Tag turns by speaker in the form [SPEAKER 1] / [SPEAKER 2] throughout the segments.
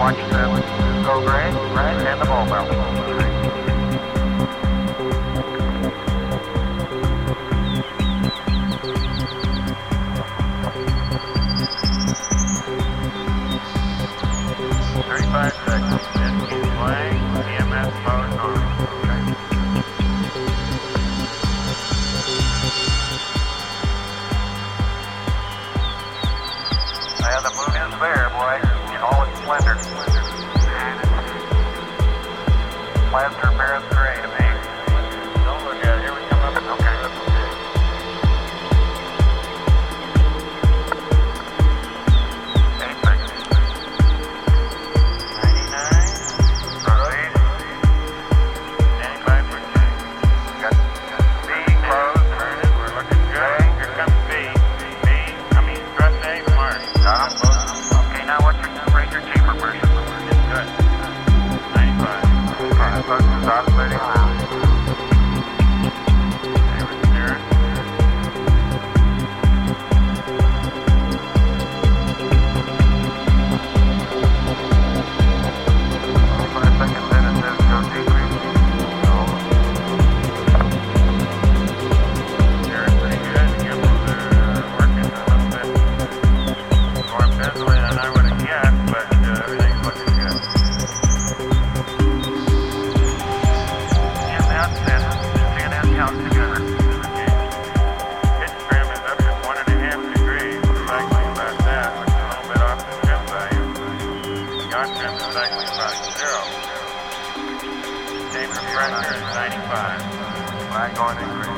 [SPEAKER 1] watch go
[SPEAKER 2] program, right?
[SPEAKER 1] And
[SPEAKER 2] the about zero. Chamber pressure is 95.
[SPEAKER 1] Flag going to grid.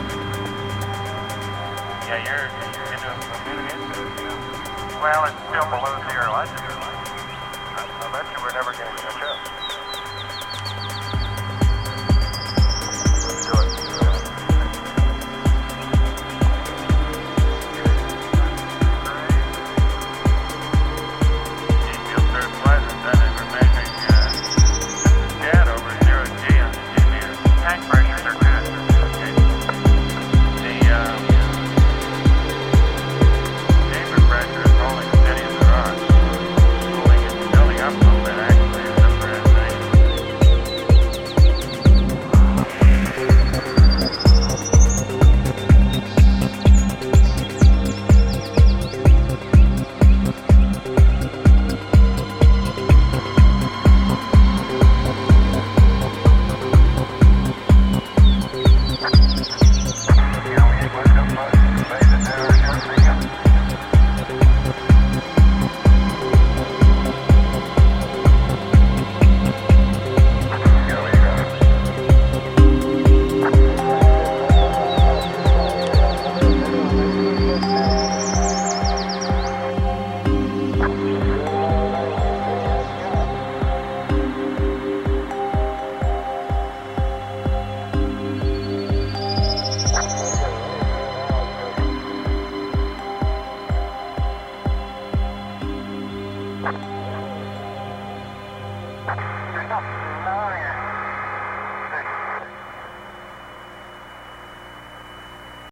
[SPEAKER 2] Yeah, you're into a minute into
[SPEAKER 1] Well, it's still below zero. I, just, I bet you we're never going to catch up.